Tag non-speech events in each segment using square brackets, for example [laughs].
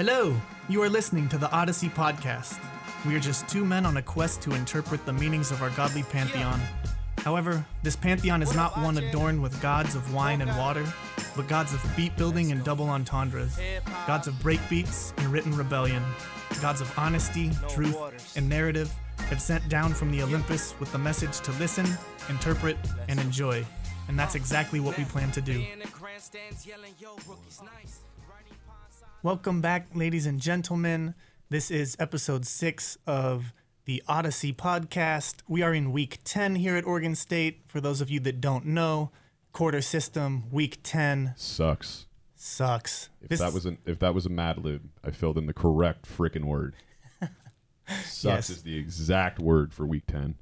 Hello, you are listening to the Odyssey Podcast. We are just two men on a quest to interpret the meanings of our godly pantheon. However, this pantheon is not one adorned with gods of wine and water, but gods of beat building and double entendres, gods of breakbeats and written rebellion, gods of honesty, truth, and narrative have sent down from the Olympus with the message to listen, interpret, and enjoy. And that's exactly what we plan to do. Welcome back, ladies and gentlemen. This is episode six of the Odyssey podcast. We are in week 10 here at Oregon State. For those of you that don't know, quarter system, week 10 Sucks. sucks. If This- that was an if that was a Mad Lib, I filled in the correct freaking word. [laughs] Sucks Yes. is the exact word for week ten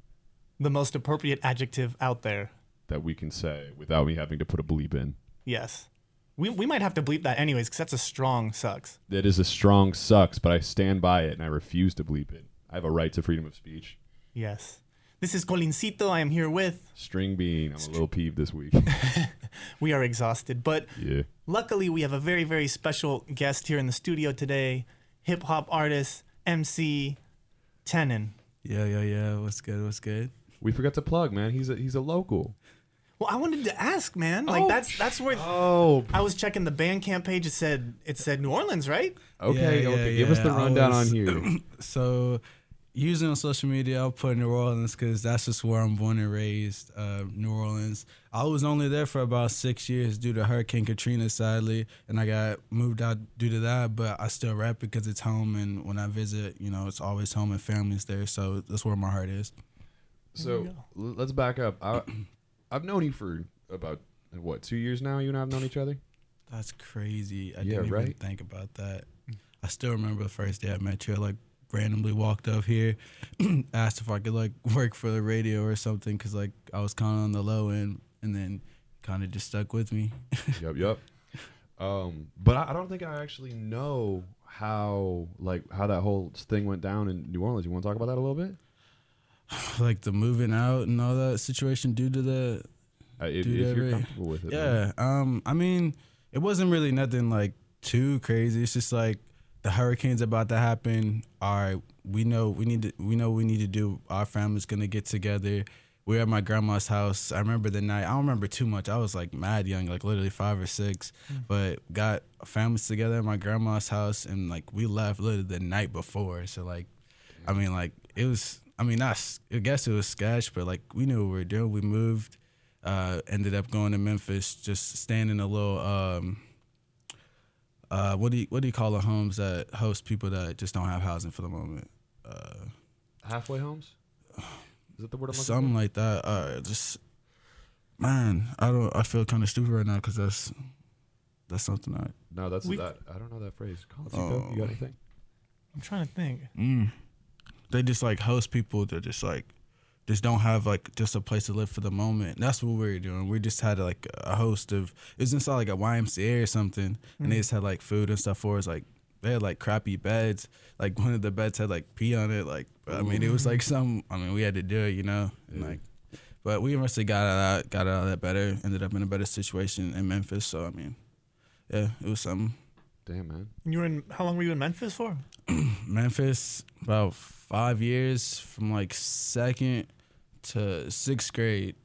the most appropriate adjective out there. that we can say without me having to put a bleep in. Yes. We, we might have to bleep that anyways because that's a strong sucks. That is a strong sucks, but I stand by it and I refuse to bleep it. I have a right to freedom of speech. Yes. This is Colincito. I am here with. String bean, I'm a little peeved this week. [laughs] We are exhausted, but yeah. luckily we have a very, very special guest here in the studio today hip hop artist, MC Tenen. Yeah, yeah, yeah. What's good? What's good? We forgot to plug, man. He's a he's a local. Well, I wanted to ask, man. Like Oh. that's that's where Oh, I was checking the Bandcamp page. It said it said New Orleans, right? okay, Yeah, yeah, okay. Give us the rundown was- on here. [clears throat] So, using on social media, I'll put New Orleans because that's just where I'm born and raised. Uh, New Orleans. I was only there for about six years due to Hurricane Katrina, sadly, and I got moved out due to that. But I still rap because it's home, and when I visit, you know, it's always home and family's there. So that's where my heart is. So let's back up. I, I've known you for about what two years now. You and I have known each other. That's crazy. I Yeah, didn't even think about that. I still remember the first day I met you. I like randomly walked up here, [clears throat] asked if I could like [laughs] work for the radio or something because like I was kind of on the low end, and then kind of just stuck with me. [laughs] yep, yep. Um, but I, I don't think I actually know how like how that whole thing went down in New Orleans. You want to talk about that a little bit? [sighs] like the moving out and all that situation due to the Uh, if, Dude, if you're comfortable with it. man. Yeah. Um. I mean, it wasn't really nothing like too crazy. It's just like the hurricane's about to happen. All right. We know we need to. We know we need to do. Our family's gonna get together. We're at my grandma's house. I remember the night. I don't remember too much. I was like mad young, like literally five or six. But got families together at my grandma's house, and like we left literally the night before. So like, I mean, like it was. I mean, not. s- I guess it was sketch, but like we knew what we were doing. We moved uh, ended up going to Memphis, just staying in a little um, uh, what do you what do you call the homes that host people that just don't have housing for the moment? Uh, halfway homes. Is that the word I'm looking something like that. Uh, just man, I don't. I feel kind of stupid right now because that's that's something I. No, that's We- that. I don't know that phrase. Call Oh. You got anything? I'm trying to think. Mm, they just like host people that just like just don't have like just a place to live for the moment. That's what we were doing. We just had like a host of it was inside like a YMCA or something, and they mm. just had like food and stuff for us. Like they had like crappy beds. Like [laughs] one of the beds had like pee on it. Like I mean, it was like mm. some. I mean, we had to do it, you know. And, Yeah. like, but we eventually got out got out of that better. Ended up in a better situation in Memphis. So I mean, yeah, it was something. Damn, man. You were in how long were you in Memphis for? [clears throat] Memphis about five years from like second to sixth grade,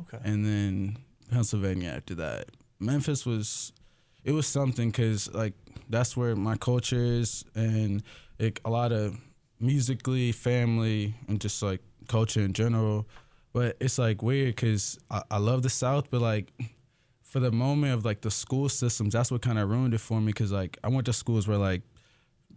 Okay. and then Pennsylvania after that. Memphis was it was something because like that's where my culture is and like a lot of musically family and just like culture in general but it's like weird because I, I love the south but like for the moment of like the school systems that's what kind of ruined it for me because like i went to schools where like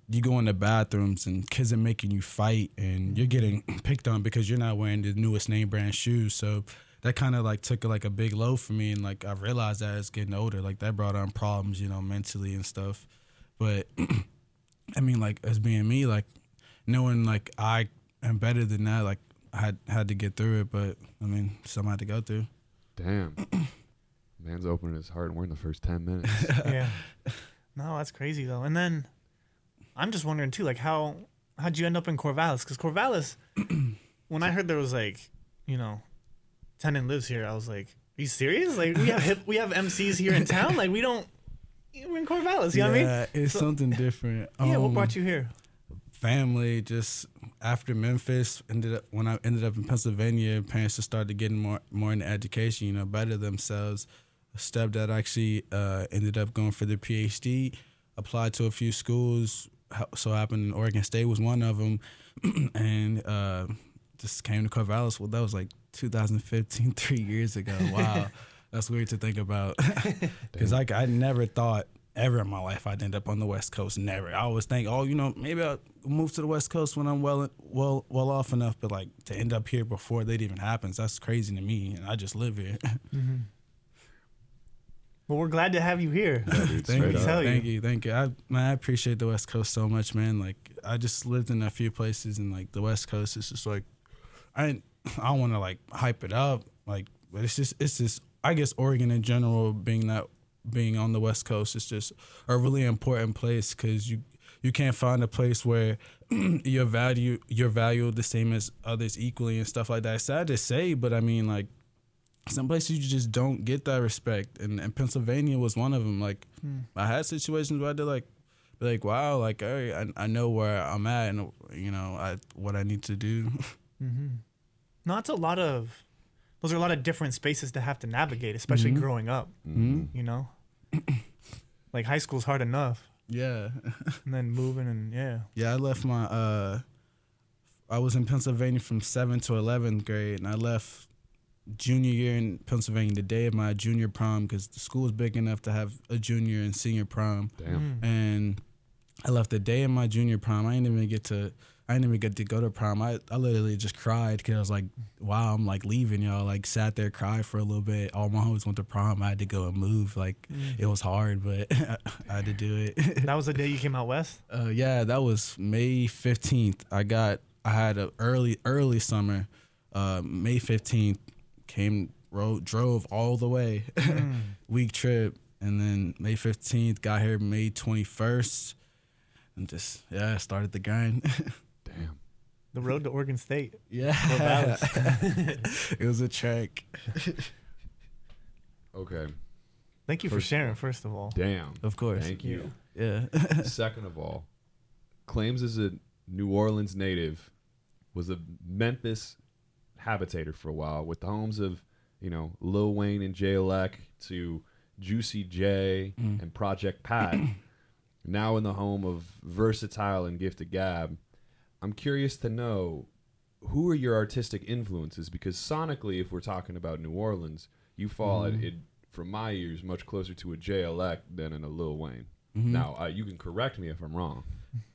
you go in the bathrooms and kids are making you fight and you're getting [clears throat] picked on because you're not wearing the newest name brand shoes so that kind of like took like a big low for me and like i realized that as getting older like that brought on problems you know mentally and stuff but [clears throat] i mean like as being me like knowing like i am better than that like i had had to get through it but i mean some had to go through Damn. Man's opening his heart and we're in the first ten minutes. [laughs] yeah. No, that's crazy though. And then I'm just wondering too, like how how'd you end up in Corvallis? Because Corvallis, [clears throat] when I heard there was like, you know, Tenant lives here, I was like, are you serious? Like we have hip, we have MCs here in [laughs] town. Like we don't we're in Corvallis. You know what I mean? Yeah, it's So- something different. Yeah. What Um, brought you here? family just after Memphis ended up when I ended up in Pennsylvania, parents just started getting more more into education, you know, better themselves. A stepdad actually uh, ended up going for their PhD, applied to a few schools. So happened in Oregon State was one of them, [clears throat] and uh, just came to Corvallis. Well, that was like 2015, [laughs] three years ago. [laughs] Wow, that's weird to think about. [laughs] Because like I never thought ever in my life I'd end up on the West Coast. Never. I always think, oh, you know, maybe I'll move to the West Coast when I'm well, well, well off enough. But like to end up here before that even happens, that's crazy to me. And I just live here. Well, we're glad to have you here. thank you. Tell you. thank you, thank you. I man, I appreciate the West Coast so much, man. Like I just lived in a few places, and like the West Coast is just like I [laughs] I don't want to like hype it up, like, but it's just it's just I guess Oregon in general being that being on the West Coast is just a really important place because you you can't find a place where [clears throat] your value your value the same as others equally and stuff like that. It's sad to say, but I mean like some places you just don't get that respect, and, and Pennsylvania was one of them. Like I had situations where I did like be like, wow, like hey, I I know where I'm at and you know I what I need to do. No, it's a lot of. Those are a lot of different spaces to have to navigate, especially Mhm. growing up. Mm-hmm. You know, [coughs] like high school's hard enough, yeah, [laughs] and then moving and yeah. yeah. I left my uh, I was in Pennsylvania from seventh to eleventh grade, and I left junior year in Pennsylvania the day of my junior prom because the school was big enough to have a junior and senior prom. Damn. Mm. and I left the day of my junior prom. I didn't even get to. I didn't even get to go to prom. I, I literally just cried because I was like, "Wow, I'm like leaving y'all." Like sat there, cried for a little bit. All my homies went to prom. I had to go and move. Like it was hard, but [laughs] I had to do it. That was the day you came out west. [laughs] uh, yeah, that was May fifteenth. I got. I had a early early summer. Uh, May fifteenth came rode drove all the way mm. [laughs] week trip, and then May fifteenth got here May twenty first, and just yeah started the grind. [laughs] Damn. The road to Oregon State. yeah, [laughs] it was a trek. Okay. Thank you for First of sharing. First of all, Damn. Of course, Thank you. yeah. Second of all, claims as a New Orleans native, was a Memphis habitator for a while with the homes of, you know, Lil Wayne and Jay Elec to Juicy J Mm. and Project Pat. [clears throat] now in the home of Vursatyl and Gifted Gab. I'm curious to know who are your artistic influences because sonically, if we're talking about New Orleans, you fall Mm-hmm. at it from my ears much closer to a Jay Elec than in a Lil Wayne. Mhm. Now, uh, you can correct me if I'm wrong.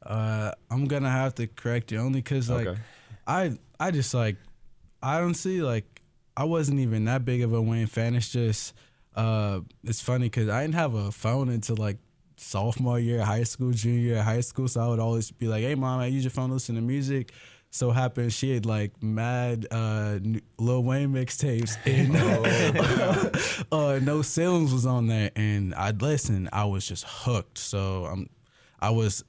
Uh, I'm gonna have to correct you only because like Okay. I I just like I don't see like I wasn't even that big of a Wayne fan. It's just uh it's funny because I didn't have a phone until like sophomore year high school, junior year high school. So I would always be like, "Hey mom, I use your phone to listen to music." So happened she had like mad uh Lil Wayne mixtapes [laughs] and [laughs] uh No Ceilings was on there and I'd listen. I was just hooked. So um I was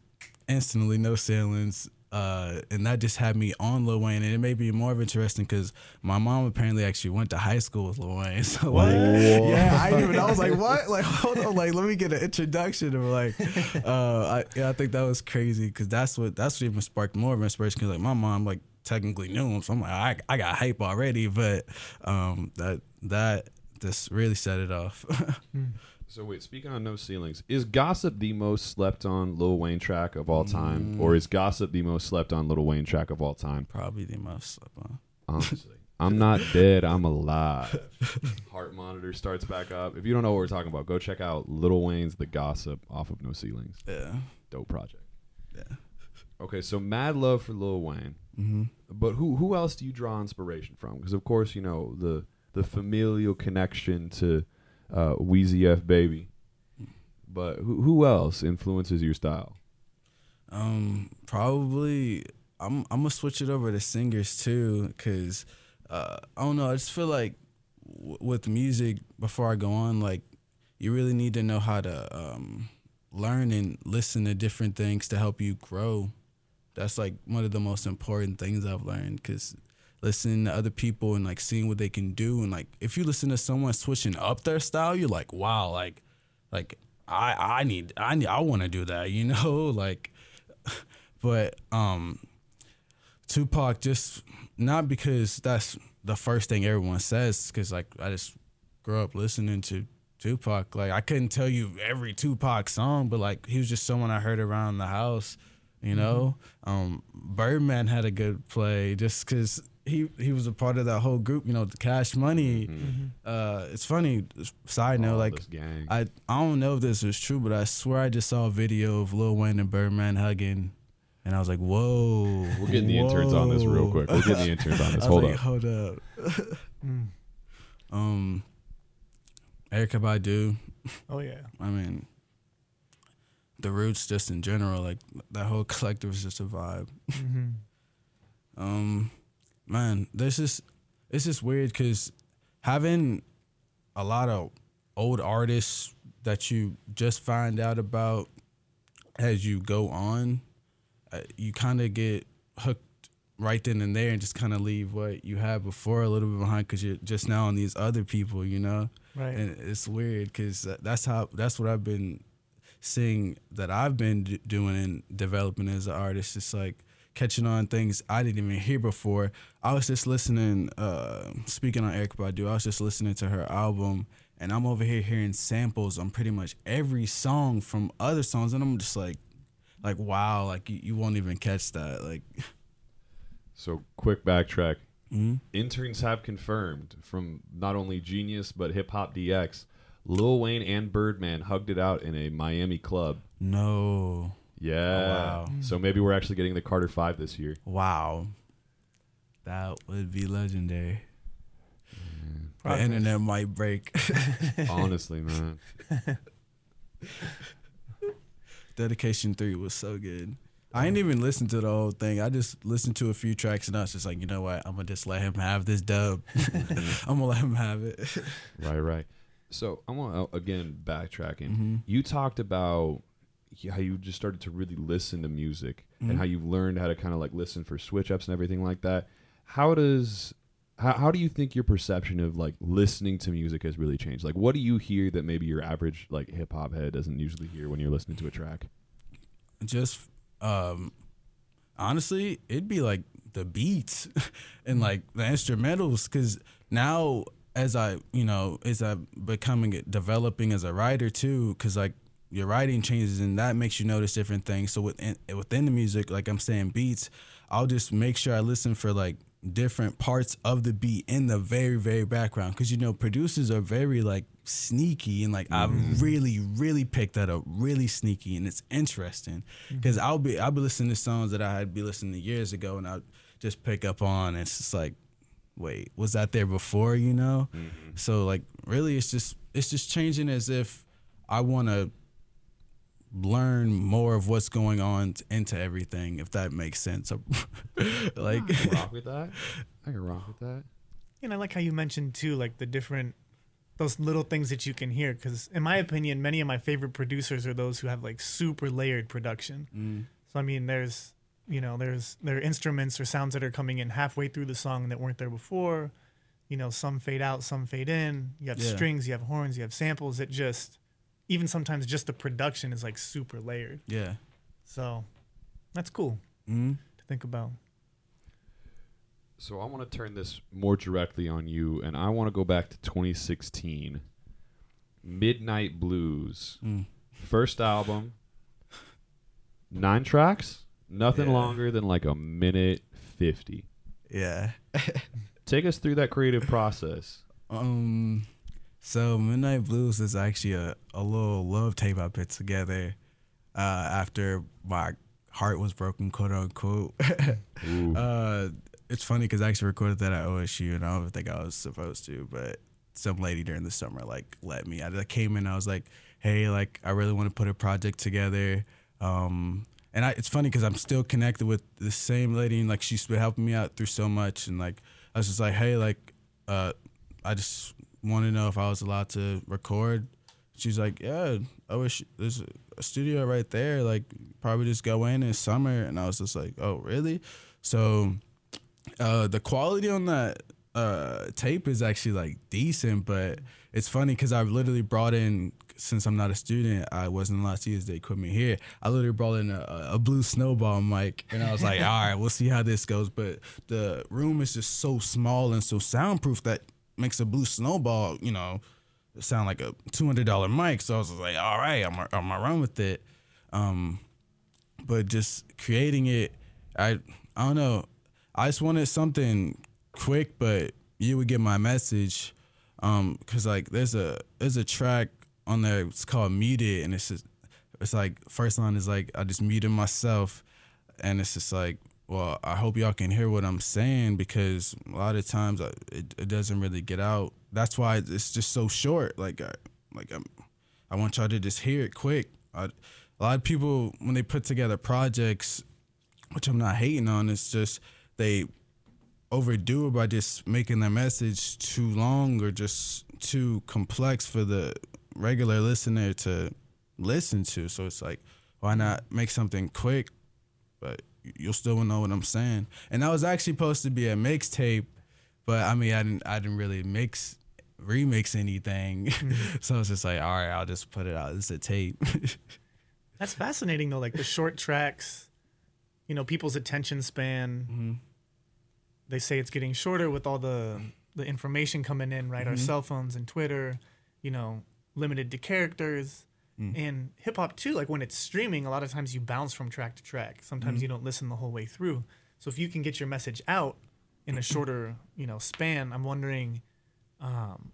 instantly No Ceilings. Uh, and that just had me on Lil Wayne, and it made me more of interesting because my mom apparently actually went to high school with Lil Wayne. [laughs] So like, yeah, I even. I was like, what? Like, [laughs] hold on, like, let me get an introduction. Of like, uh, I yeah, I think that was crazy because that's what that's what even sparked more of inspiration. Because like my mom like technically knew him, so I'm like, I I got hype already, but um, that that just really set it off. [laughs] So wait, speaking on no ceilings, is Gossip the most slept on Lil Wayne track of all time, or is Gossip the most slept on Lil Wayne track of all time? Probably the most. Uh, Honestly, I'm not [laughs] dead. I'm alive. Heart monitor starts back up. If you don't know what we're talking about, go check out Lil Wayne's The Gossip off of No Ceilings. yeah. Dope project. Yeah. Okay, so mad love for Lil Wayne, hmm but who who else do you draw inspiration from? Because of course you know the the familial connection to uh, Weezy F Baby, but who who else influences your style? Um, probably I'm I'm gonna switch it over to singers too, cause uh, I don't know. I just feel like w- with music, before I go on, like you really need to know how to um, learn and listen to different things to help you grow. That's like one of the most important things I've learned, cause listening to other people and like seeing what they can do, and like if you listen to someone switching up their style, you're like, wow, like like I I need I need I want to do that, you [laughs] know, like [laughs] but um Tupac just not because that's the first thing everyone says cuz like I just grew up listening to Tupac. Like I couldn't tell you every Tupac song, but like he was just someone I heard around the house, you know. Um Birdman had a good play just cuz he he was a part of that whole group, you know, the Cash Money. Uh it's funny side note like. I I don't know if this is true, but I swear I just saw a video of Lil Wayne and Birdman hugging, and I was like, "Whoa!" We're getting the interns on this real quick. We're getting the interns on this. [laughs] I was Hold like, up. Hold up. [laughs] Mm. Um, Erykah Badu. Oh yeah. I mean, the Roots just in general, like that whole [laughs] collective is just a vibe. hmm Um, man, this is it's just weird because having a lot of old artists that you just find out about as you go on, uh, you kind of get hooked right then and there and just kind of leave what you had before a little bit behind because you're just now on these other people, you know. Right. And it's weird because that's how that's what I've been seeing that I've been d- doing and developing as an artist. It's like catching on things I didn't even hear before. I was just listening. Uh, speaking on Erykah Badu, I was just listening to her album, and I'm over here hearing samples on pretty much every song from other songs, and I'm just like, like wow, like you, you won't even catch that. Like, So quick backtrack. mhm. Interns have confirmed from not only Genius but Hip Hop DX, Lil Wayne and Birdman hugged it out in a Miami club. no, Yeah. Oh, wow. So maybe we're actually getting the Carter Five this year. wow, that would be legendary. The internet might break. [laughs] Honestly, [laughs] man. Dedication three was so good. I ain't even listened to the whole thing. I just listened to a few tracks and I was just like, you know what? I'm gonna just let him have this dub. [laughs] I'm gonna let him have it. Right, right. So I want to again backtracking. Mm-hmm. You talked about how you just started to really listen to music Mhm. and how you've learned how to kind of like listen for switch ups and everything like that. How does how, how do you think your perception of like listening to music has really changed? Like, what do you hear that maybe your average like hip hop head doesn't usually hear when you're listening to a track? just um honestly, it'd be like the beats [laughs] and like the instrumentals because now as I you know as I becoming developing as a writer too because like your writing changes and that makes you notice different things. So within within the music, like I'm saying beats, I'll just make sure I listen for like different parts of the beat in the very very background. Because you know producers are very like sneaky and like I've mm-hmm. really really picked that up really sneaky and it's interesting. Mm-hmm. Because I'll be I'll be listening to songs that I had be listening to years ago and I'll just pick up on and it's just like wait was that there before you know so like really it's just it's just changing as if I want to learn more of what's going on t- into everything if that makes sense [laughs] like I can rock [laughs] with that. I can rock with that. And I like how you mentioned too, like the different those little things that you can hear. Because in my opinion, many of my favorite producers are those who have like super layered production. Mm. So I mean, there's you know, there's there are instruments or sounds that are coming in halfway through the song that weren't there before. You know, some fade out, some fade in. You have Yeah. strings, you have horns, you have samples. That just even sometimes just the production is like super layered. yeah So that's cool mm. to think about. So I want to turn this more directly on you, and I want to go back to 2016. Midnight Blues, Mm. first album, nine tracks, nothing Yeah. longer than like a minute fifty. yeah [laughs] Take us through that creative process. Um, so Midnight Blues is actually a, a little love tape I put together uh, after my heart was broken, quote unquote. [laughs] Uh, it's funny because I actually recorded that at OSU, and I don't think I was supposed to, but some lady during the summer like let me. I came in, I was like, hey, like I really want to put a project together. Um, and I, it's funny because I'm still connected with the same lady, and like she's been helping me out through so much, and like I was just like, hey, like, uh, I just want to know if I was allowed to record. She's like, yeah, I wish there's a studio right there. Like, probably just go in in summer, and I was just like, oh, really? So, uh, the quality on that uh tape is actually like decent, but it's funny because I've literally brought in since I'm not a student, I wasn't allowed to use the equipment here. I literally brought in a, a blue snowball mic, and I was like, [laughs] all right, we'll see how this goes. But the room is just so small and so soundproof that makes a blue snowball, you know, sound like a two hundred dollar mic. So I was like, all right, I'm I'm gonna run with it. Um, but just creating it, I I don't know. I just wanted something quick, but you would get my message. Um, cause like there's a there's a track on there. It's called Muted, and it's just it's like first line is like I just muted myself, and it's just like well I hope y'all can hear what I'm saying because a lot of times I, it it doesn't really get out. That's why it's just so short. Like I like I'm, I want y'all to just hear it quick. I, a lot of people when they put together projects, which I'm not hating on, it's just they overdo it by just making their message too long or just too complex for the regular listener to listen to. So it's like, why not make something quick, but you'll still know what I'm saying. And that was actually supposed to be a mixtape, but I mean, I didn't, I didn't really mix, remix anything. [laughs] Mm-hmm. so it's just like, all right, I'll just put it out. It's a tape. [laughs] That's fascinating though. Like the short tracks, you know, people's attention span. Mm-hmm. They say it's getting shorter with all the the information coming in, right? Mm-hmm. Our cell phones and Twitter, you know, limited to characters. Mm. And hip hop too, like when it's streaming, a lot of times you bounce from track to track. Sometimes mm-hmm. you don't listen the whole way through. So if you can get your message out in a shorter, you know, span, I'm wondering. Um,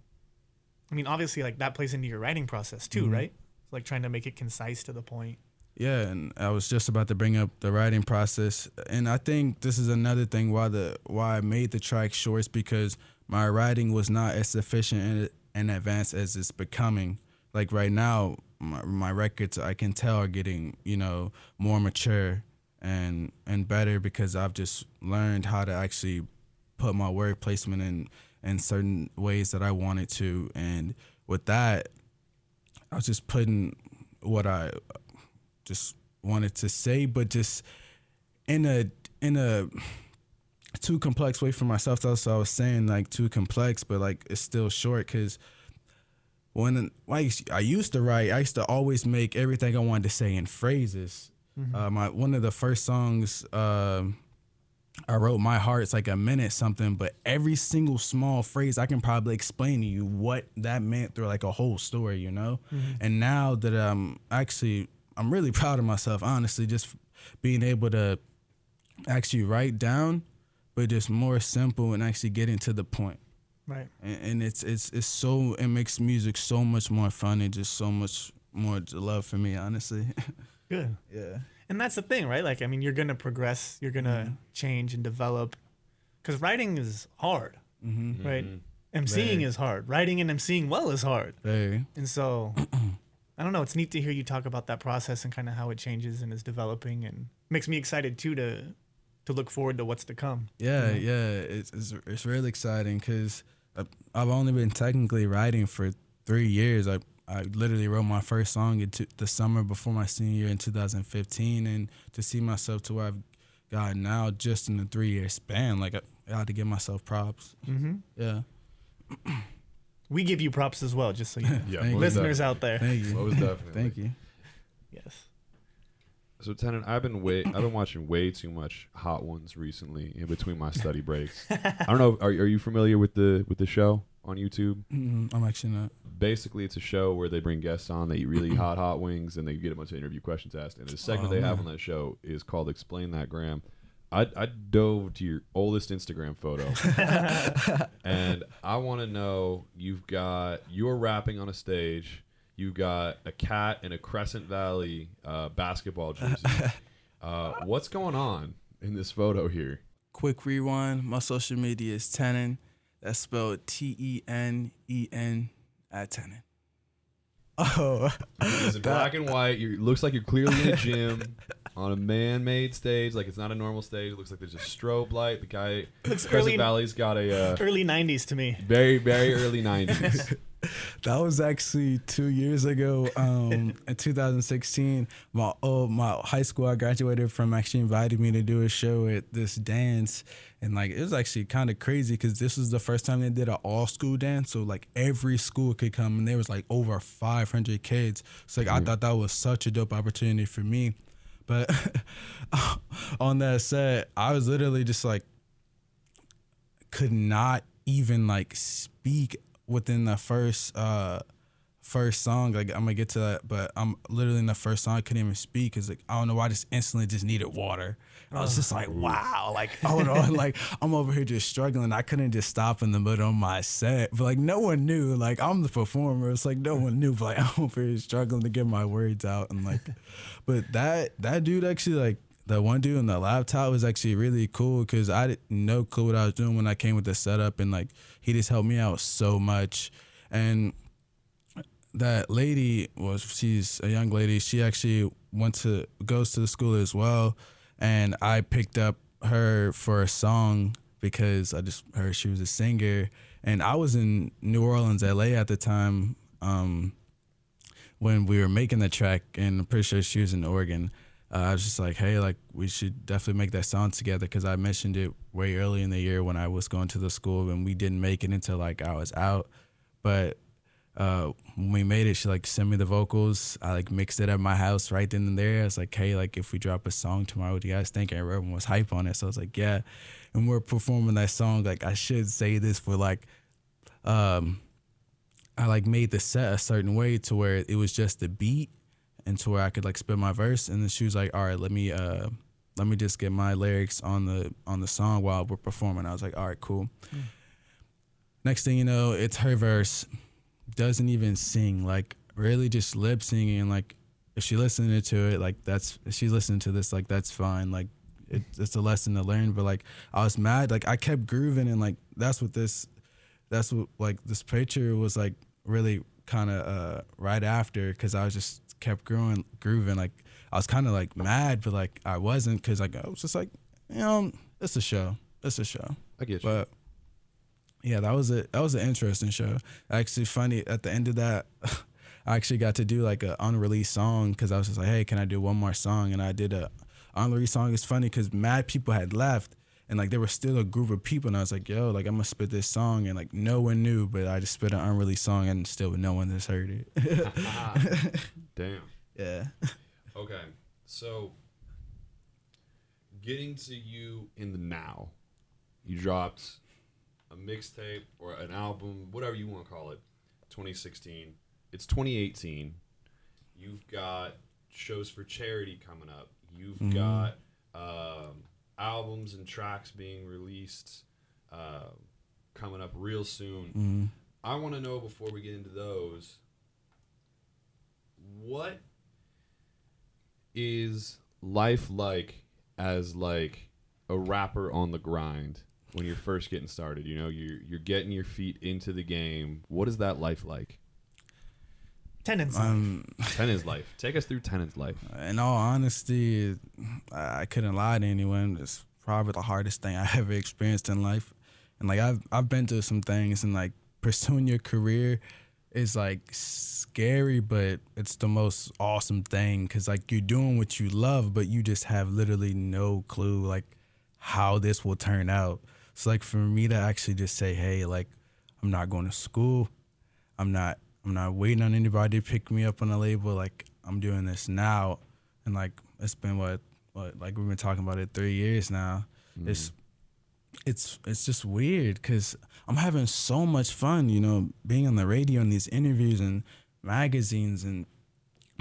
I mean, obviously, like that plays into your writing process too, mm-hmm. right? Like trying to make it concise to the point. Yeah, and I was just about to bring up the writing process, and I think this is another thing why the why I made the track shorts because my writing was not as sufficient and in advance as it's becoming. Like right now, my, my records I can tell are getting you know more mature and and better because I've just learned how to actually put my word placement in in certain ways that I wanted to, and with that, I was just putting what I just wanted to say, but just in a in a too complex way for myself. So I was saying like too complex, but like it's still short because when I used to write, I used to always make everything I wanted to say in phrases. Mm-hmm. Uh, my one of the first songs uh, I wrote, "My Heart's like a minute something," but every single small phrase I can probably explain to you what that meant through like a whole story, you know. Mm-hmm. And now that I'm actually I'm really proud of myself, honestly, just being able to actually write down, but just more simple and actually getting to the point. Right. And, and it's it's it's so it makes music so much more fun and just so much more love for me, honestly. [laughs] Good. yeah. And that's the thing, right? Like, I mean, you're gonna progress, you're gonna mm-hmm. change and develop, because writing is hard, mm-hmm. right? Mm-hmm. MCing is hard. Writing and MCing well is hard. Very. And so [laughs] I don't know. It's neat to hear you talk about that process and kind of how it changes and is developing, and makes me excited too to to look forward to what's to come. Yeah, you know? yeah, it's it's, it's really exciting because I've only been technically writing for three years. I I literally wrote my first song in the summer before my senior year in 2015, and to see myself to where I've gotten now just in a three year span, like I, I had to give myself props. Mm-hmm. Yeah. [clears throat] we give you props as well, just so you [laughs] know. yeah, listeners out there. Thank you. Most definitely. Thank you. Yes. So, Tenen, I've been way I've been watching way too much Hot Ones recently in between my study breaks. [laughs] I don't know. Are, are you familiar with the with the show on YouTube? Mm-hmm. I'm actually not. Basically, it's a show where they bring guests on. They eat really hot hot wings, and they get a bunch of interview questions asked. And the segment oh, they man. have on that show is called "Explain That Gram." I, I dove to your oldest Instagram photo, [laughs] and I want to know you've got you're rapping on a stage. you've got a cat in a Crescent Valley uh, basketball jersey. [laughs] Uh, what's going on in this photo here? Quick rewind. My social media is Tenen. That's spelled T E N E N at Tenen. Oh, it's in black and white. You looks like you're clearly in a gym [laughs] on a man-made stage. Like it's not a normal stage. It looks like there's a strobe light. The guy, [laughs] Crescent early, Valley's got a uh, early '90s to me. Very, very early '90s. [laughs] that was actually two years ago. Um, [laughs] in 2016, my oh my high school I graduated from actually invited me to do a show at this dance, and like it was actually kind of crazy because this was the first time they did an all school dance, so like every school could come, and there was like over 500 kids. So like I thought that was such a dope opportunity for me, but [laughs] on that set, I was literally just like could not even like speak within the first uh first song. Like i'm gonna get to that but i'm literally in the first song i couldn't even speak because like i don't know why i just instantly just needed water i was just like oh. wow like [laughs] hold on [laughs] like i'm over here just struggling. I couldn't just stop in the middle of my set. But like no one knew. Like i'm the performer. It's like no one knew but like [laughs] i'm over here struggling to get my words out and like but that that dude actually like the one dude on the laptop was actually really cool because I didn't no clue what I was doing when I came with the setup, and like he just helped me out so much. And that lady was she's a young lady. She actually went to goes to the school as well, and I picked up her for a song because I just heard she was a singer, and I was in New Orleans, LA at the time. Um, when we were making the track, and I'm pretty sure she was in Oregon uh, I was just like, hey, like we should definitely make that song together because I mentioned it way early in the year when I was going to the school and we didn't make it until like I was out. But uh, when we made it, she like sent me the vocals. I like mixed it at my house right then and there. I was like, hey, like if we drop a song tomorrow, what do you guys think? And everyone was hype on it. So I was like, yeah. And we're performing that song. Like I should say this for like, um, I like made the set a certain way to where it was just the beat and to where I could like spit my verse. And then she was like, "All right, let me uh, let me just get my lyrics on the on the song while we're performing." I was like, "All right, cool." Mm. Next thing you know, it's her verse, doesn't even sing, like really just lip singing. Like if she listening to it, like that's if she's listening to this, like that's fine. Like it, it's a lesson to learn. But like I was mad, like I kept grooving, and like that's what this, that's what like this picture was like really kind of uh, right after because I was just kept growing, grooving. Like I was kind of like mad, but like I wasn't because like I was just like, you know, it's a show. It's a show. I get you. But yeah, that was a that was an interesting show. Actually, funny at the end of that. [laughs] I actually got to do like an unreleased song because I was just like, hey, can I do one more song? And I did a unreleased song. It's funny because mad people had left and like there was still a group of people and I was like, yo, like I'm gonna spit this song and like no one knew, but I just spit an unreleased song and still no one has heard it. [laughs] [laughs] Damn. Yeah. Okay. So getting to you in the now. You dropped a mixtape or an album, whatever you want to call it, 2016. It's 2018. You've got shows for charity coming up. You've mm-hmm. got um, albums and tracks being released uh, coming up real soon. Mm-hmm. I want to know before we get into those, what is life like as like a rapper on the grind when you're first getting started? You know, you're you're getting your feet into the game. What is that life like? Tenen's um, life. [laughs] Tenen's life. Take us through Tenen's life. In all honesty, I couldn't lie to anyone. It's probably the hardest thing [laughs] I ever experienced in life. And like I've I've been through some things and like pursuing your career is like scary, but it's the most awesome thing because like you're doing what you love, but you just have literally no clue like how this will turn out. So like for me to actually just say, hey, like I'm not going to school, I'm not I'm not waiting on anybody to pick me up on a label. Like I'm doing this now, and like it's been what what like we've been talking about it three years now. Mm-hmm. It's it's it's just weird because I'm having so much fun, you know, being on the radio and these interviews and magazines and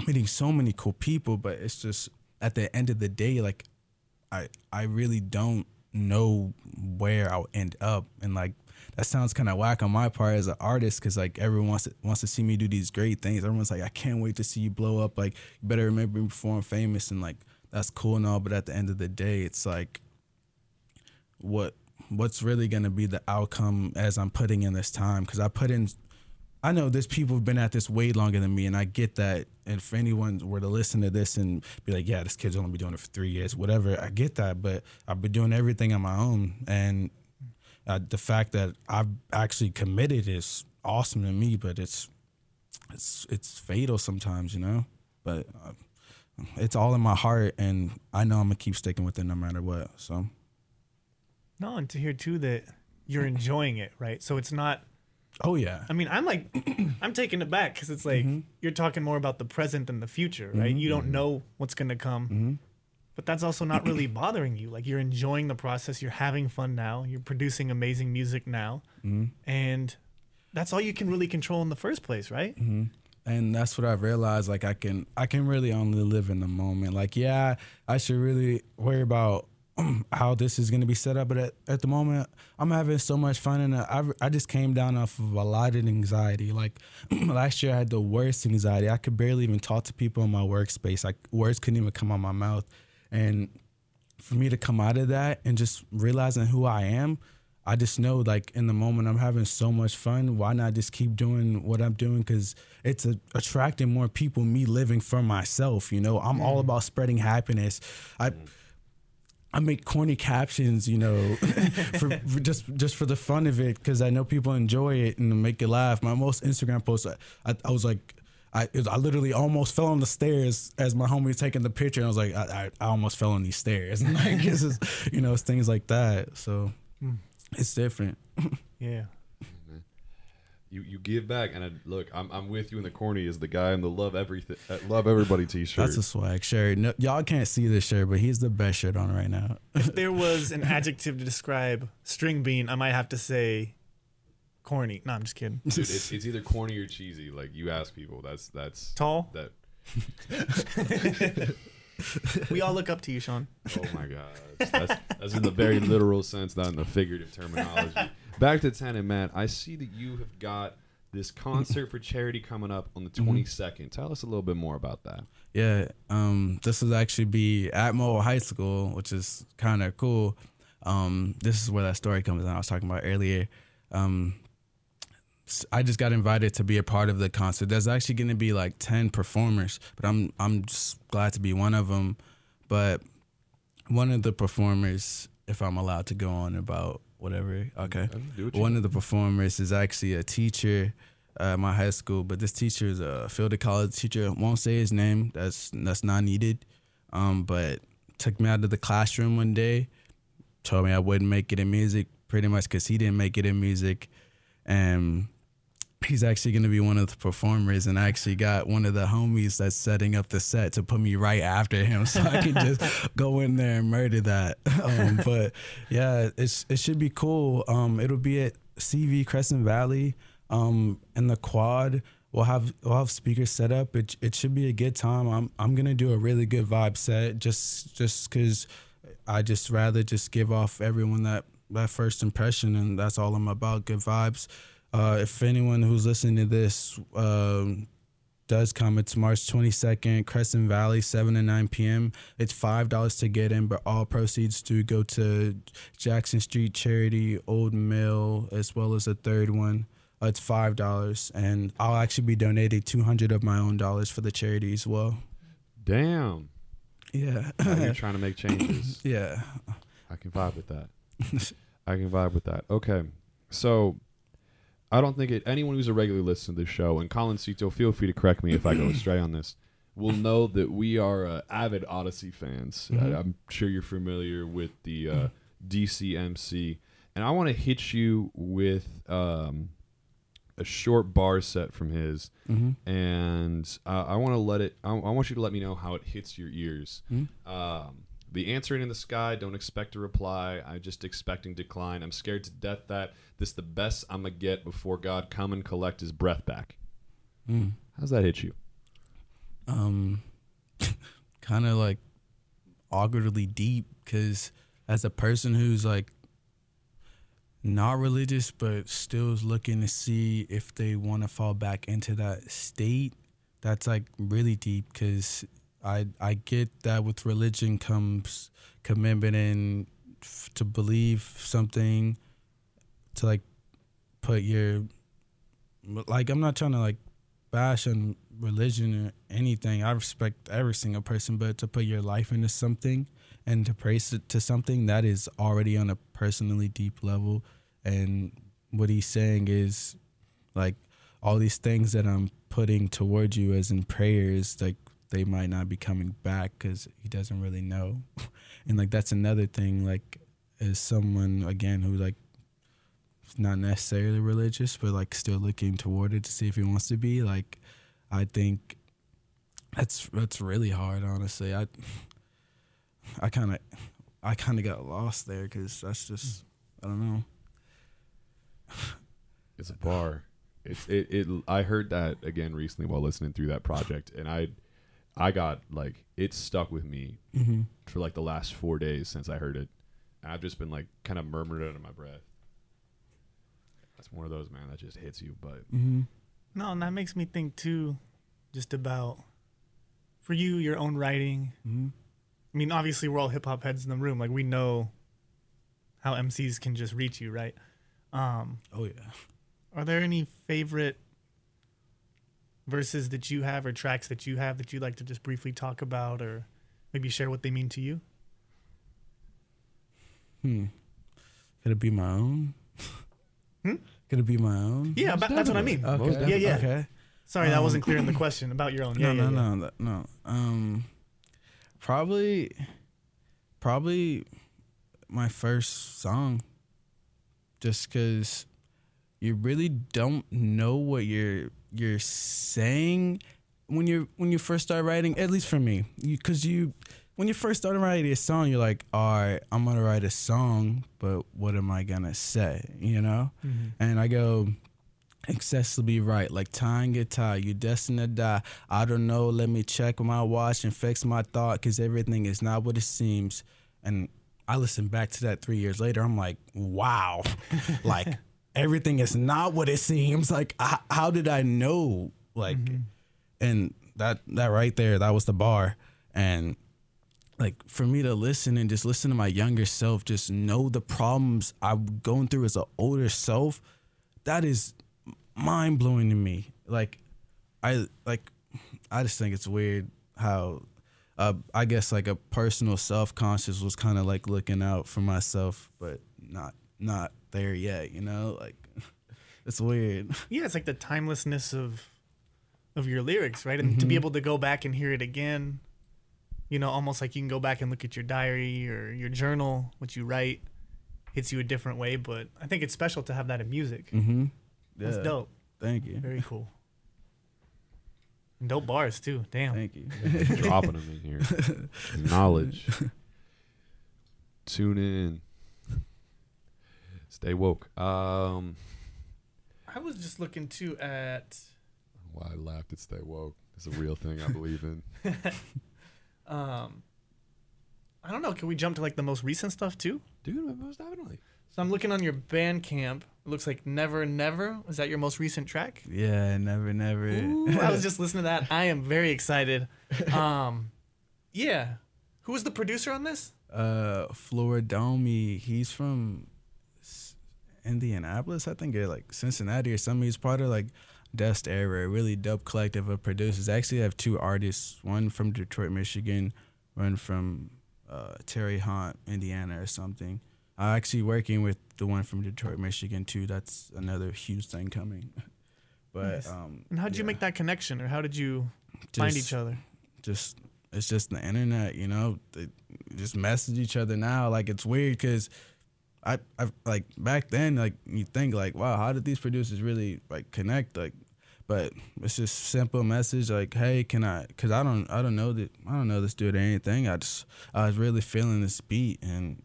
meeting so many cool people. But it's just at the end of the day, like I I really don't know where I'll end up and like that sounds kind of whack on my part as an artist because like everyone wants to, wants to see me do these great things. Everyone's like, I can't wait to see you blow up. Like you better remember me before I'm famous, and like that's cool and all. But at the end of the day, it's like what what's really gonna be the outcome as I'm putting in this time because I put in. I know there's people who've been at this way longer than me, and I get that. And if anyone were to listen to this and be like, "Yeah, this kid's only been doing it for three years," whatever, I get that. But I've been doing everything on my own, and uh, the fact that I've actually committed is awesome to me, but it's it's it's fatal sometimes, you know. But uh, it's all in my heart, and I know I'm gonna keep sticking with it no matter what. So No, and to hear too that you're enjoying it, right? So it's not. Oh yeah, I mean, I'm like, [clears throat] I'm taking it back because it's like mm-hmm. you're talking more about the present than the future, right? Mm-hmm. You don't mm-hmm. know what's gonna come, but that's also not really [clears throat] bothering you. Like you're enjoying the process. You're having fun now. You're producing amazing music now, and that's all you can really control in the first place, right? and that's what I've realized. Like I can, I can really only live in the moment. Like yeah, I should really worry about [clears throat] how this is going to be set up. But at, at the moment, I'm having so much fun, and I, I just came down off of a lot of anxiety. Like [clears throat] last year, I had the worst anxiety. I could barely even talk to people in my workspace. Like words couldn't even come out of my mouth, and for me to come out of that and just realizing who I am, I just know like in the moment I'm having so much fun. Why not just keep doing what I'm doing? Because it's a, attracting more people. Me living for myself, you know. I'm all mm. about spreading happiness. I. Mm. I make corny captions, you know, [laughs] for, for just just for the fun of it, because I know people enjoy it and make it laugh. My most Instagram posts, I, I, I was like, I, was- I literally almost fell on the stairs as my homie was taking the picture. And I was like, I, I, I almost fell on these stairs. And [laughs] like, it's just, you know, it's things like that. So hmm. it's different. [laughs] Yeah. You you give back, and I, look, I'm I'm with you in the corny is the guy in the love everything, uh, love everybody [laughs] T-shirt. That's a swag shirt. No, y'all can't see this shirt, but he's the best shirt on right now. [laughs] If there was an adjective to describe string bean, I might have to say corny. No, I'm just kidding. Dude, it's, it's either corny or cheesy. Like you ask people, that's that's Tall. that. [laughs] [laughs] We all look up to you, Sean. Oh my god, that's, that's in the very literal sense, not in the figurative terminology. Back to Tenet, man. I see that you have got this concert for charity coming up on the 22nd. Tell us a little bit more about that. Yeah, um, this will actually be at Mobile High School, which is kind of cool. Um, this is where that story comes in. I was talking about earlier. Um, s- I just got invited to be a part of the concert. There's actually going to be like ten performers, but I'm I'm just glad to be one of them. But one of the performers, if I'm allowed to go on about whatever, okay. What One of the performers is actually a teacher at my high school, but this teacher is a field of college teacher. Won't say his name. That's that's not needed. Um, but took me out of the classroom one day, told me I wouldn't make it in music, pretty much because he didn't make it in music, and he's actually going to be one of the performers and I actually got one of the homies that's setting up the set to put me right after him [laughs] so I can just go in there and murder that. [laughs] Um, but yeah, it's it should be cool. Um, it'll be at CV Crescent Valley um, in the quad. We'll have we'll have speakers set up. It it should be a good time. I'm I'm gonna do a really good vibe set just just because I just rather just give off everyone that that first impression, and that's all I'm about. Good vibes. Uh, if anyone who's listening to this um, does come, it's March 22nd, Crescent Valley, 7 to 9 p.m. It's $5 to get in, but all proceeds do go to Jackson Street Charity, Old Mill, as well as a third one. Uh, it's $5, and I'll actually be donating 200 of my own dollars for the charity as well. Damn. Yeah. You're [laughs] trying to make changes. yeah. I can vibe with that. [laughs] I can vibe with that. Okay. So I don't think it, anyone who's a regular listener to the show, and Colin Cito, feel free to correct me if I go [clears throat] astray on this, will know that we are uh, avid Oddisee fans. I, I'm sure you're familiar with the uh, DCMC. And I want to hit you with um, a short bar set from his. And uh, I want to let it, I, I want you to let me know how it hits your ears. Um, the answering in the sky. Don't expect a reply. I'm just expecting decline. I'm scared to death that this the best I'm gonna get before God come and collect his breath back. How's that hit you? um [laughs] kind of like awkwardly deep because as a person who's like not religious but still is looking to see if they want to fall back into that state that's like really deep because i i get that with religion comes commitment and f- to believe something to like put your like i'm not trying to like bash on religion or anything. I respect every single person, but to put your life into something and to praise it to something that is already on a personally deep level. And what he's saying is like all these things that I'm putting towards you as in prayers, like they might not be coming back because he doesn't really know. [laughs] and like that's another thing, like as someone again who like not necessarily religious, but like still looking toward it to see if he wants to be. Like, I think that's that's really hard, honestly. I [sighs] I kind of I kind of got lost there because that's just I don't know. It's a bar. It's it, it. I heard that again recently while listening through that project, and I, I got like it stuck with me Mm-hmm. for like the last four days since I heard it. And I've just been like kind of murmuring it under my breath. That's one of those man that just hits you. But Mm-hmm. No, and that makes me think too, just about for you, your own writing. Mm-hmm. I mean, obviously, we're all hip hop heads in the room. Like, we know how MCs can just reach you, right? Um, Oh yeah. are there any favorite verses that you have or tracks that you have that you'd like to just briefly talk about or maybe share what they mean to you? Hmm. Could it be my own? Hmm? Could it be my own? Yeah, Most but that's what I mean. definitely. Okay. Yeah, yeah. Okay. Sorry, that Um, wasn't clear in the question about your own. Yeah, no, yeah, no, yeah. no, that- no. Um, probably, probably my first song. Just because you really don't know what you're you're saying when you're when you first start writing. At least for me, because you, when you first start writing a song, you're like, all right, I'm gonna write a song, but what am I gonna say? You know. Mhm. And I go, excessively right, like tying tie, you're destined to die. I don't know, let me check my watch and fix my thought, cause everything is not what it seems. And I listen back to that three years later, I'm like, wow, [laughs] like everything is not what it seems. Like, how did I know? Like, and that that right there, that was the bar. And like for me to listen and just listen to my younger self, just know the problems I'm going through as an older self, that is mind blowing to me. Like I like I just think it's weird how uh, I guess like a personal self conscious was kind of like looking out for myself, but not not there yet. You know, like [laughs] it's weird. [laughs] yeah, it's like the timelessness of of your lyrics, right? And to be Mhm. able to go back and hear it again, you know, almost like you can go back and look at your diary or your journal, what you write, hits you a different way. But I think it's special to have that in music. Mm-hmm. That's dope. Thank you. Very cool. [laughs] And dope bars too. Damn. Thank you. dropping them in here, knowledge. Tune in. Stay woke. Um, I was just looking too at why I laughed at stay woke. It's a real thing I believe in. [laughs] um I don't know, can we jump to like the most recent stuff too? Dude, most definitely. So I'm looking on your Bandcamp. It looks like Never Never. Is that your most recent track? yeah, never, never. Ooh, I was [laughs] just listening to that. I am very excited. Um, yeah. Who was the producer on this? uh Floridomi. He's from S- Indianapolis, I think, or like Cincinnati or something. He's part of like Dust Era, a really dope collective of producers. I actually have two artists, one from Detroit, Michigan, one from uh, Terre Haute, Indiana, or something. I'm actually working with the one from Detroit, Michigan too. That's another huge thing coming. [laughs] but Nice. um, And how did you make that connection, or how did you find each other? just it's just the internet, you know. They just message each other now. Like it's weird because I I like back then like you think like wow how did these producers really like connect like, but it's just simple message like hey can I because I don't I don't know that I don't know this dude or anything. I just I was really feeling this beat and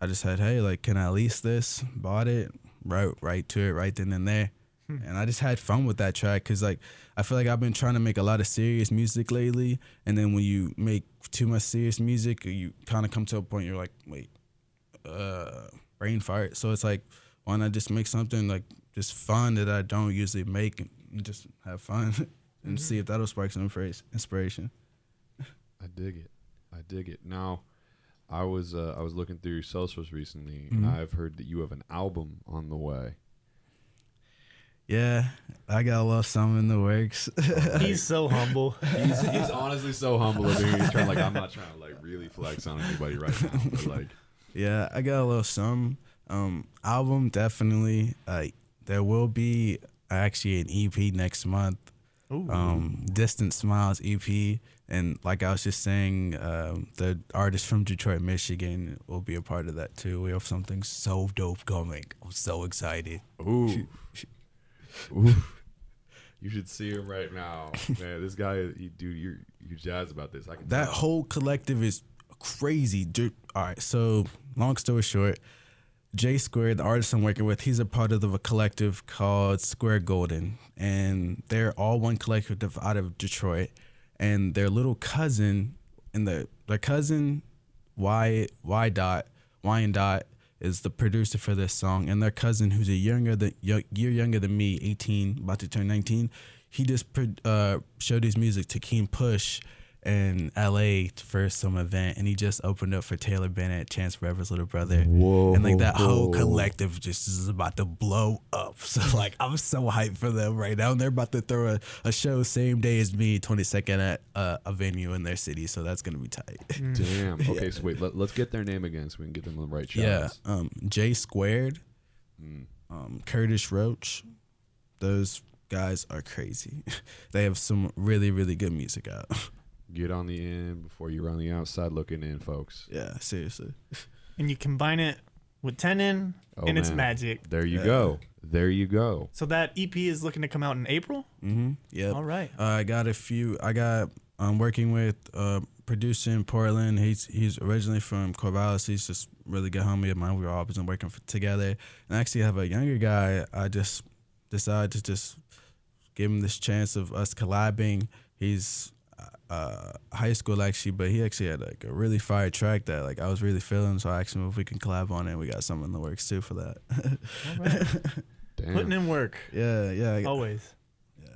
I just said hey like can I lease this? Bought it wrote right to it right then and there. Hmm. And I just had fun with that track because, like, I feel like I've been trying to make a lot of serious music lately. And then when you make too much serious music, you kind of come to a point you're like, wait, uh, brain fart. So it's like, why not just make something like just fun that I don't usually make and just have fun [laughs] and Mhm. see if that'll spark some inspira- inspiration. [laughs] I dig it. I dig it. Now, I was uh, I was looking through your socials recently, Mhm. and I've heard that you have an album on the way. Yeah, I got a little something in the works. [laughs] He's so humble. He's, he's honestly so humble of me. He's trying like I'm not trying to like really flex on anybody right now, but like Yeah, I got a little some um album definitely. Uh, there will be actually an EP next month. Ooh. Um, Distant Smiles EP, and like I was just saying, um, the artist from Detroit, Michigan, will be a part of that too. We have something so dope coming. I'm so excited. Ooh. Ooh. You should see him right now, [laughs] man. This guy, he, dude, you're you jazzed about this. I can That whole collective is crazy. Dude, all right, so long story short, Jay Square, the artist I'm working with, he's a part of a collective called Square Golden, and they're all one collective out of Detroit. And their little cousin, and the their cousin, Y Y dot Wyan dot is the producer for this song, and their cousin, who's a younger than year younger than me, 18, about to turn 19, he just uh, showed his music to Keen Push in LA for some event, and he just opened up for Taylor Bennett, Chance the Rapper's little brother. Whoa. And like that whole collective just is about to blow up. [laughs] So like I'm so hyped for them right now. And they're about to throw a, a show same day as me, 22nd at uh, a venue in their city. So that's gonna be tight. [laughs] Damn. Okay, so wait, let, us get their name again so we can get them the right shots. Yeah. Um, J Squared, Mm. um, Curtis Roach, those guys are crazy. [laughs] they have some really, really good music out. Get on the in before you're on the outside looking in, folks. yeah, seriously. [laughs] and you combine it with Tenen, Oh, and it's man. magic. There you Yeah. go. There you go. So that EP is looking to come out in April. Mm-hmm. Yep. All right. Uh, I got a few. I got. I'm working with a producer in Portland. He's he's originally from Corvallis. He's just really good homie of mine. We were always been working for, together. And I actually have a younger guy. I just decided to just give him this chance of us collabing. He's uh, high school actually, but he actually had like a really fire track that like I was really feeling. So I asked him if we can collab on it. and We got something in the works too for that. [laughs] Damn. Putting in work yeah, yeah. always. Yeah.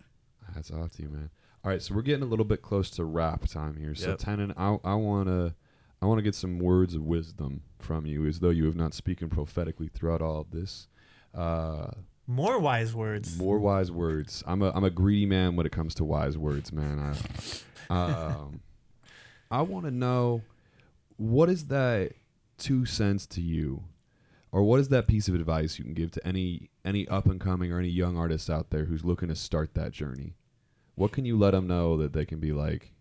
Hats off to you, man. All right, so we're getting a little bit close to rap time here. So, Yep. Tenen, I, I wanna, I wanna get some words of wisdom from you, as though you have not spoken prophetically throughout all of this. Uh, More wise words. more wise words. I'm a, I'm a greedy man when it comes to wise words, man. I, um, [laughs] I want to know what is that two cents to you, or what is that piece of advice you can give to any any up and coming or any young artist out there who's looking to start that journey? What can you let them know that they can be like,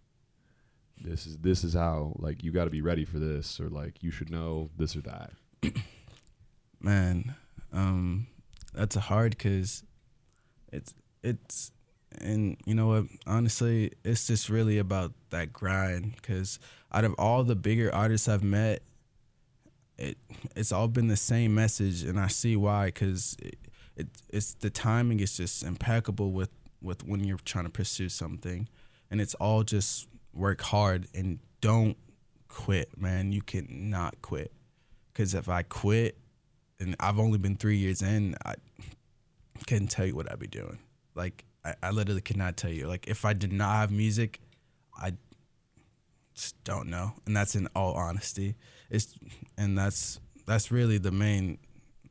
this is this is how like you got to be ready for this, or like you should know this or that. [coughs] man um that's hard because it's it's and you know what? Honestly it's just really about that grind because out of all the bigger artists i've met it it's all been the same message and i see why because it, it it's the timing is just impeccable with with when you're trying to pursue something and it's all just work hard and don't quit man. You cannot quit because if i quit and I've only been three years in, I couldn't tell you what I'd be doing. Like I, I literally cannot tell you. Like if I did not have music, I just don't know. And that's in all honesty. It's and that's that's really the main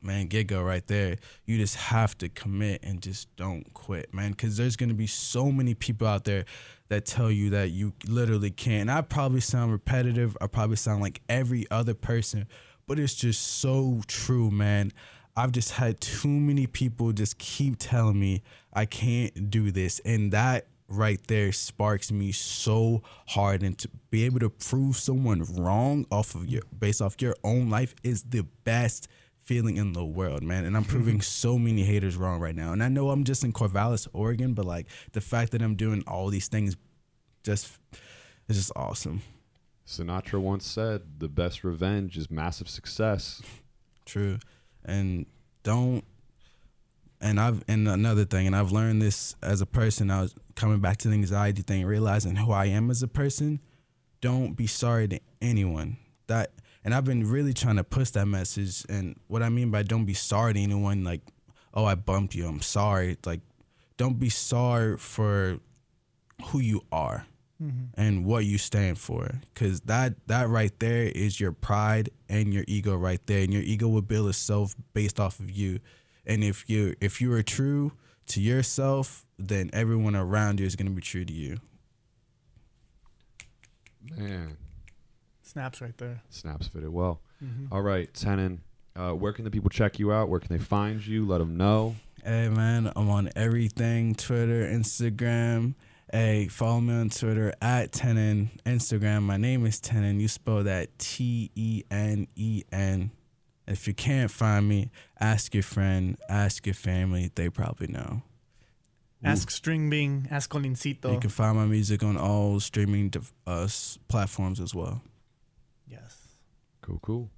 main giggle right there. You just have to commit and just don't quit, man. Because there's gonna be so many people out there that tell you that you literally can't. And I probably sound repetitive. I probably sound like every other person, but it's just so true, man. I've just had too many people just keep telling me I can't do this, and that right there sparks me so hard. And to be able to prove someone wrong off of your based off your own life is the best feeling in the world, man. And I'm mm-hmm. proving so many haters wrong right now. And I know I'm just in Corvallis, Oregon, but like the fact that I'm doing all these things just is just awesome. Sinatra once said, "The best revenge is massive success." True. And don't and I've and another thing, and I've learned this as a person, I was coming back to the anxiety thing, realizing who I am as a person. Don't be sorry to anyone. That and I've been really trying to push that message. And what I mean by don't be sorry to anyone, like, oh I bumped you, I'm sorry. Like don't be sorry for who you are and what you stand for because that that right there is your pride and your ego right there and your ego will build itself based off of you and if you if you are true to yourself then everyone around you is going to be true to you Man, Snaps right there. snaps fitted well. Mhm. All right, Tenen, Uh, where can the people check you out? Where can they find you? Let them know. Hey man, I'm on everything Twitter, Instagram. Hey, follow me on Twitter at Tenen. Instagram, my name is Tenen. You spell that T E N E N. If you can't find me, ask your friend, ask your family. They probably know. Ask String Bean, ask You can find my music on all streaming dev- uh, platforms as well. Yes. Cool, cool.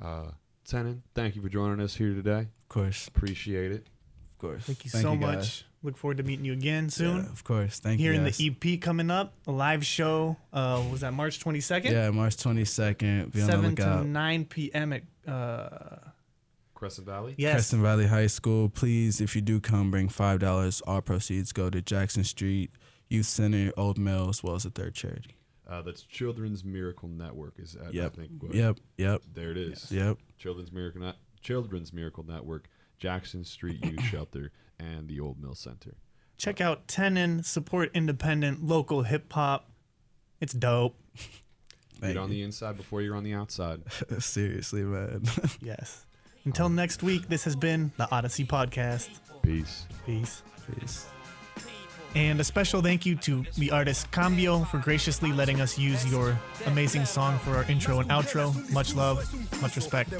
Uh, Tenen, thank you for joining us here today. Of course, Appreciate it. of course. Thank you so guys. much. Look forward to meeting you again soon. Yeah, of course. Thank Here you. Here in the EP coming up, a live show. Uh, was that March 22nd? Yeah, March 22nd. Be on the 7 to 9 p.m. at uh, Crescent Valley. yes. Crescent Valley High School. Please, if you do come, bring five dollars. All proceeds go to Jackson Street Youth Center, Old Mill, as well as the third charity. Uh, that's Children's Miracle Network. Is that, Yep. I think. what- Yep, yep, There it is. yep. Children's Miracle Net- Children's Miracle Network, Jackson Street Youth [coughs] Shelter, and the Old Mill Center. Check out Tenen, support independent, local hip hop. It's dope. [laughs] Thank Get on the inside before you're on the outside. [laughs] Seriously, man. [laughs] Yes. Until next week, this has been the Odyssey Podcast. Peace. Peace. Peace. And a special thank you to the artist Cambio for graciously letting us use your amazing song for our intro and outro. Much love, much respect.